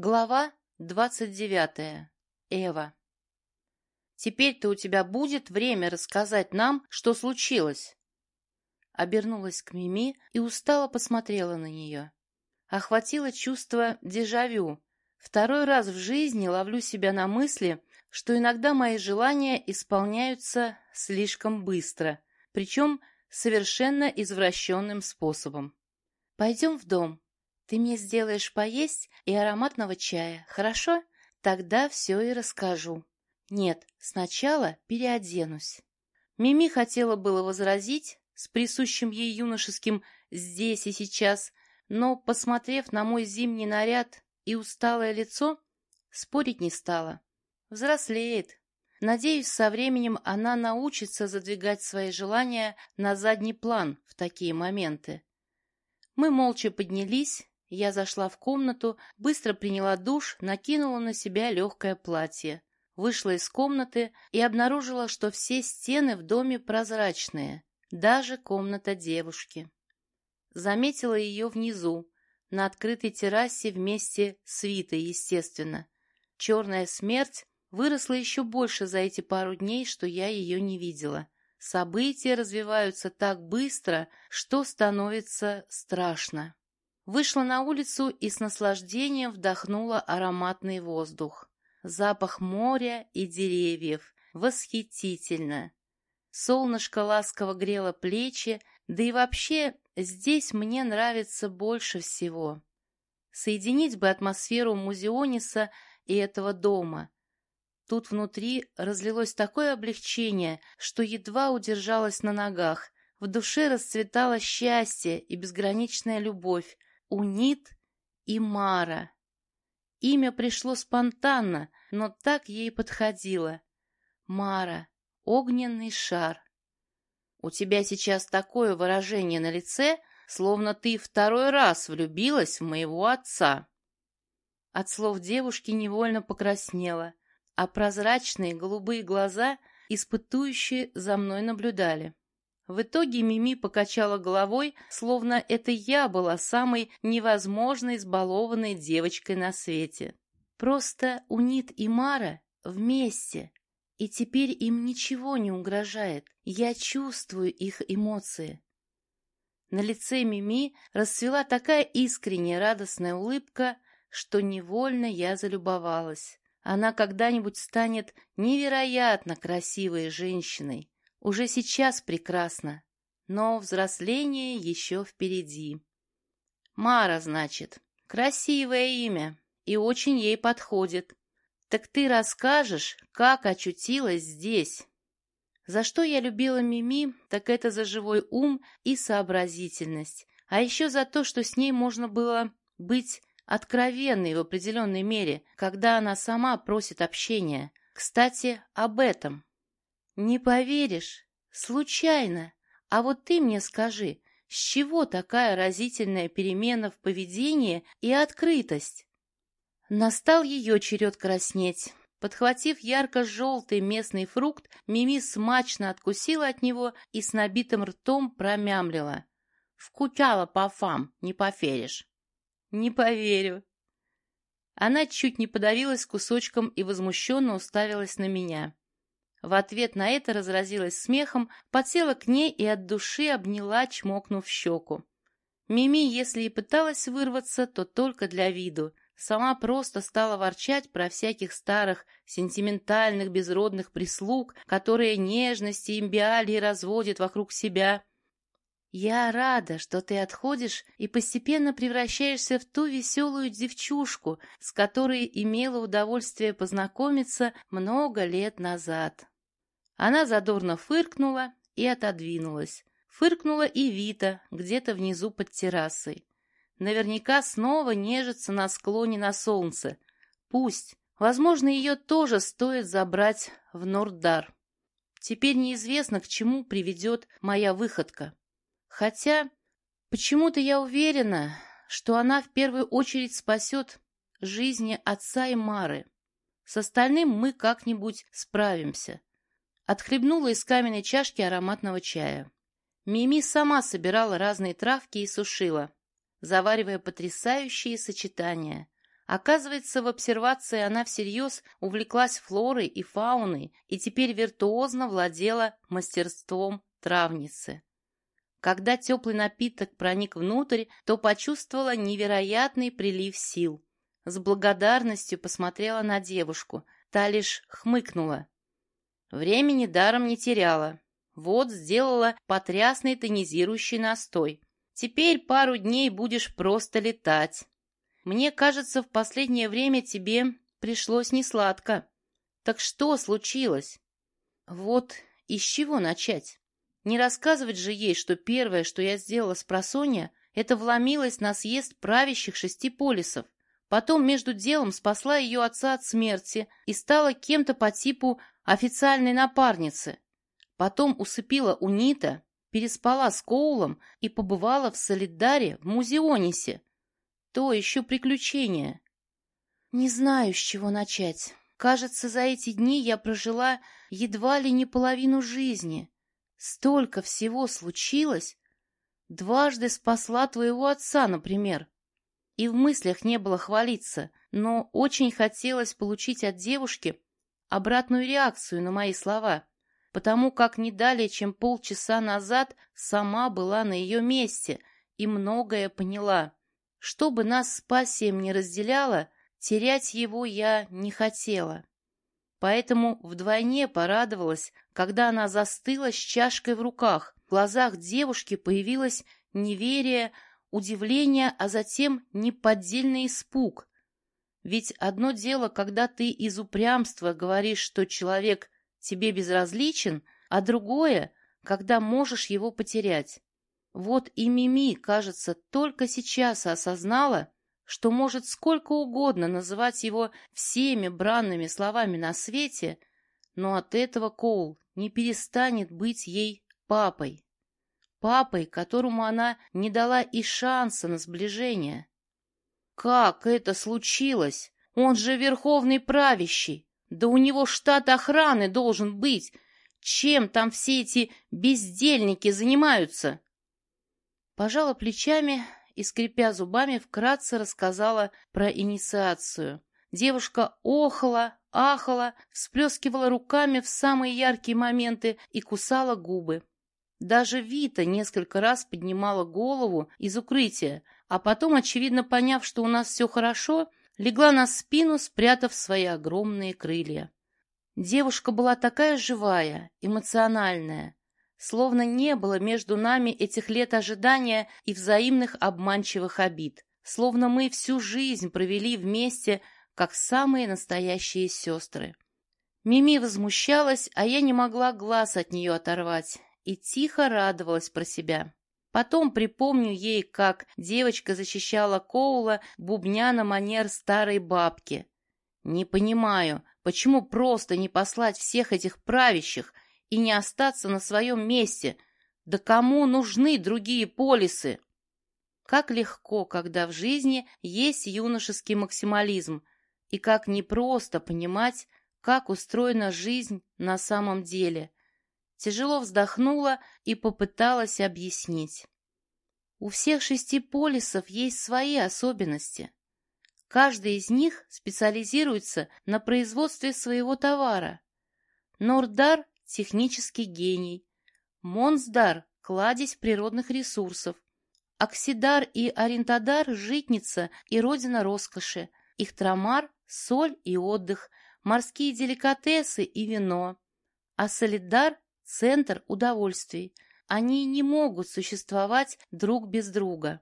Глава двадцать девятая. Эва. «Теперь-то у тебя будет время рассказать нам, что случилось?» Обернулась к Мими и устало посмотрела на нее. Охватило чувство дежавю. Второй раз в жизни ловлю себя на мысли, что иногда мои желания исполняются слишком быстро, причем совершенно извращенным способом. «Пойдем в дом», ты мне сделаешь поесть и ароматного чая, хорошо? Тогда все и расскажу. Нет, сначала переоденусь. Мими хотела было возразить с присущим ей юношеским «здесь и сейчас», но, посмотрев на мой зимний наряд и усталое лицо, спорить не стала. Взрослеет. Надеюсь, со временем она научится задвигать свои желания на задний план в такие моменты. Мы молча поднялись, я зашла в комнату, быстро приняла душ, накинула на себя легкое платье. Вышла из комнаты и обнаружила, что все стены в доме прозрачные, даже комната девушки. Заметила ее внизу, на открытой террасе вместе с Витой, естественно. Черная смерть выросла еще больше за эти пару дней, что я ее не видела. События развиваются так быстро, что становится страшно. Вышла на улицу и с наслаждением вдохнула ароматный воздух. Запах моря и деревьев. Восхитительно. Солнышко ласково грело плечи, да и вообще здесь мне нравится больше всего. Соединить бы атмосферу музеониса и этого дома. Тут внутри разлилось такое облегчение, что едва удержалась на ногах. В душе расцветало счастье и безграничная любовь, Унит и Мара. Имя пришло спонтанно, но так ей подходило. Мара, огненный шар. У тебя сейчас такое выражение на лице, словно ты второй раз влюбилась в моего отца. От слов девушки невольно покраснела, а прозрачные голубые глаза, испытующие, за мной наблюдали. В итоге Мими покачала головой, словно это я была самой невозможно избалованной девочкой на свете. Просто Унит и Мара вместе, и теперь им ничего не угрожает. Я чувствую их эмоции. На лице Мими расцвела такая искренняя радостная улыбка, что невольно я залюбовалась. Она когда-нибудь станет невероятно красивой женщиной. Уже сейчас прекрасно, но взросление еще впереди. Мара, значит, красивое имя и очень ей подходит. Так ты расскажешь, как очутилась здесь? За что я любила Мими, так это за живой ум и сообразительность, а еще за то, что с ней можно было быть откровенной в определенной мере, когда она сама просит общения. Кстати, об этом. «Не поверишь? Случайно. А вот ты мне скажи, с чего такая разительная перемена в поведении и открытость?» Настал ее черед краснеть. Подхватив ярко-желтый местный фрукт, Мими смачно откусила от него и с набитым ртом промямлила. «Вкутяла по фам, не поверишь». «Не поверю». Она чуть не подавилась кусочком и возмущенно уставилась на меня. В ответ на это разразилась смехом, подсела к ней и от души обняла, чмокнув щеку. Мими, если и пыталась вырваться, то только для виду. Сама просто стала ворчать про всяких старых, сентиментальных, безродных прислуг, которые нежности имбиалии разводят вокруг себя. «Я рада, что ты отходишь и постепенно превращаешься в ту веселую девчушку, с которой имела удовольствие познакомиться много лет назад». Она задорно фыркнула и отодвинулась. Фыркнула и Вита где-то внизу под террасой. Наверняка снова нежится на склоне на солнце. Пусть. Возможно, ее тоже стоит забрать в Норддар. Теперь неизвестно, к чему приведет моя выходка. Хотя, почему-то я уверена, что она в первую очередь спасет жизни отца и Мары. С остальным мы как-нибудь справимся. Отхлебнула из каменной чашки ароматного чая. Мими сама собирала разные травки и сушила, заваривая потрясающие сочетания. Оказывается, в обсервации она всерьез увлеклась флорой и фауной и теперь виртуозно владела мастерством травницы. Когда теплый напиток проник внутрь, то почувствовала невероятный прилив сил. С благодарностью посмотрела на девушку, та лишь хмыкнула. Времени даром не теряла. Вот сделала потрясный тонизирующий настой. Теперь пару дней будешь просто летать. Мне кажется, в последнее время тебе пришлось несладко. Так что случилось? Вот из чего начать? Не рассказывать же ей, что первое, что я сделала с просонья, это вломилась на съезд правящих шести полисов. Потом между делом спасла ее отца от смерти и стала кем-то по типу официальной напарницы. Потом усыпила Унита, переспала с Коулом и побывала в Солидаре в Музеонисе, то еще приключение. Не знаю, с чего начать. Кажется, за эти дни я прожила едва ли не половину жизни. Столько всего случилось. Дважды спасла твоего отца, например. И в мыслях не было хвалиться, но очень хотелось получить от девушки обратную реакцию на мои слова, потому как не далее, чем полчаса назад, сама была на ее месте и многое поняла. Что бы нас с пассием не разделяло, терять его я не хотела. Поэтому вдвойне порадовалась, когда она застыла с чашкой в руках. В глазах девушки появилось неверие, удивление, а затем неподдельный испуг. Ведь одно дело, когда ты из упрямства говоришь, что человек тебе безразличен, а другое, когда можешь его потерять. Вот и Мими, кажется, только сейчас осознала, что может сколько угодно называть его всеми бранными словами на свете, но от этого Коул не перестанет быть ей папой. Папой, которому она не дала и шанса на сближение. Как это случилось? Он же верховный правящий. Да у него штат охраны должен быть. Чем там все эти бездельники занимаются? Пожала плечами и, скрипя зубами, вкратце рассказала про инициацию. Девушка охала, ахала, всплескивала руками в самые яркие моменты и кусала губы. Даже Вита несколько раз поднимала голову из укрытия, а потом, очевидно поняв, что у нас все хорошо, легла на спину, спрятав свои огромные крылья. Девушка была такая живая, эмоциональная, Словно не было между нами этих лет ожидания и взаимных обманчивых обид. Словно мы всю жизнь провели вместе, как самые настоящие сестры. Мими возмущалась, а я не могла глаз от нее оторвать и тихо радовалась про себя. Потом припомню ей, как девочка защищала Коула, бубня на манер старой бабки. Не понимаю, почему просто не послать всех этих правящих – и не остаться на своем месте. Да кому нужны другие полисы? Как легко, когда в жизни есть юношеский максимализм, и как непросто понимать, как устроена жизнь на самом деле. Тяжело вздохнула и попыталась объяснить. У всех шести полисов есть свои особенности. Каждый из них специализируется на производстве своего товара. Нордар технический гений. Монсдар – кладезь природных ресурсов. Оксидар и Орентадар – житница и родина роскоши. Ихтрамар – соль и отдых, морские деликатесы и вино. А Солидар – центр удовольствий. Они не могут существовать друг без друга.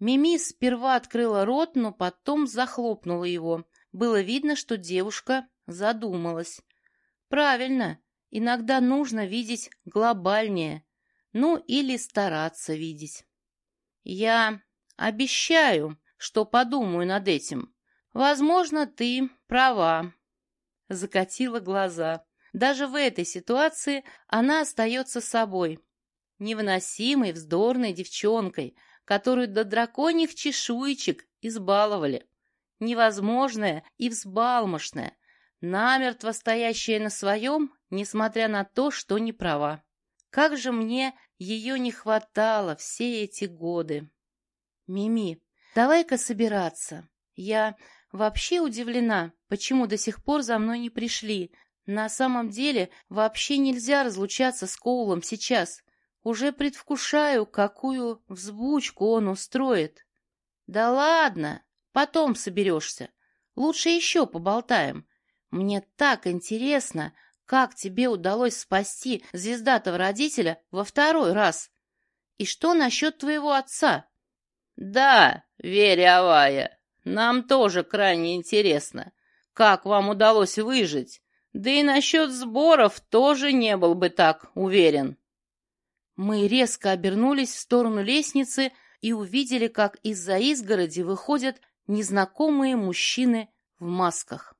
Мими сперва открыла рот, но потом захлопнула его. Было видно, что девушка задумалась. Правильно, Иногда нужно видеть глобальнее, ну или стараться видеть. Я обещаю, что подумаю над этим. Возможно, ты права. Закатила глаза. Даже в этой ситуации она остается собой. Невыносимой, вздорной девчонкой, которую до драконьих чешуечек избаловали. Невозможная и взбалмошная, намертво стоящая на своем, несмотря на то, что не права. Как же мне ее не хватало все эти годы. Мими, давай-ка собираться. Я вообще удивлена, почему до сих пор за мной не пришли. На самом деле вообще нельзя разлучаться с Коулом сейчас. Уже предвкушаю, какую взбучку он устроит. Да ладно, потом соберешься. Лучше еще поболтаем. Мне так интересно, как тебе удалось спасти звездатого родителя во второй раз. И что насчет твоего отца? Да, Веря Авая, нам тоже крайне интересно, как вам удалось выжить. Да и насчет сборов тоже не был бы так уверен. Мы резко обернулись в сторону лестницы и увидели, как из-за изгороди выходят незнакомые мужчины в масках.